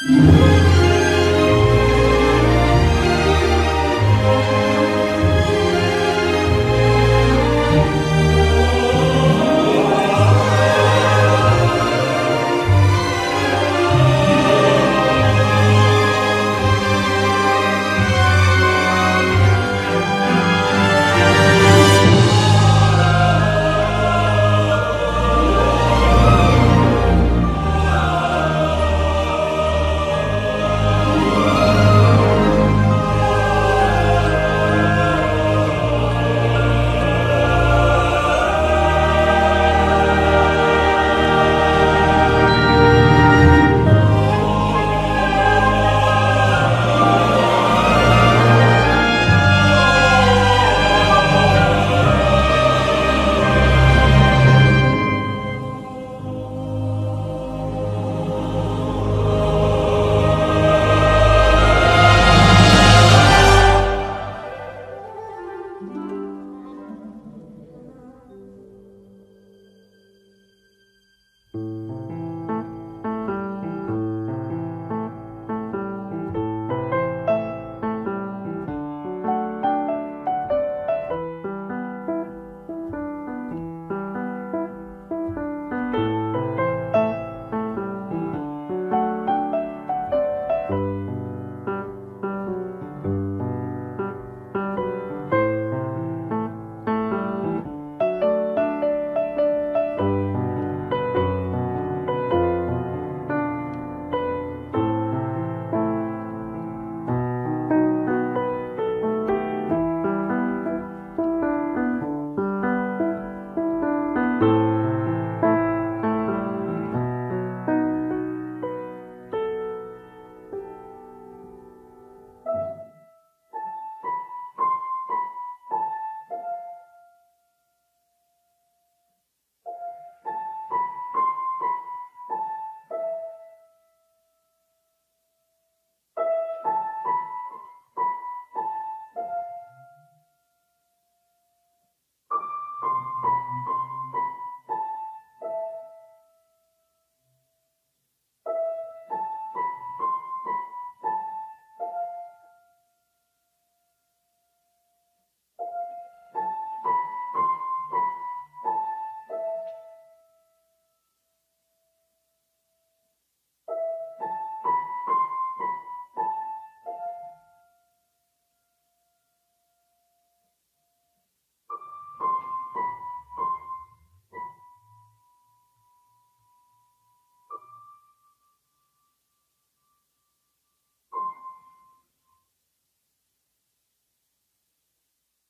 you.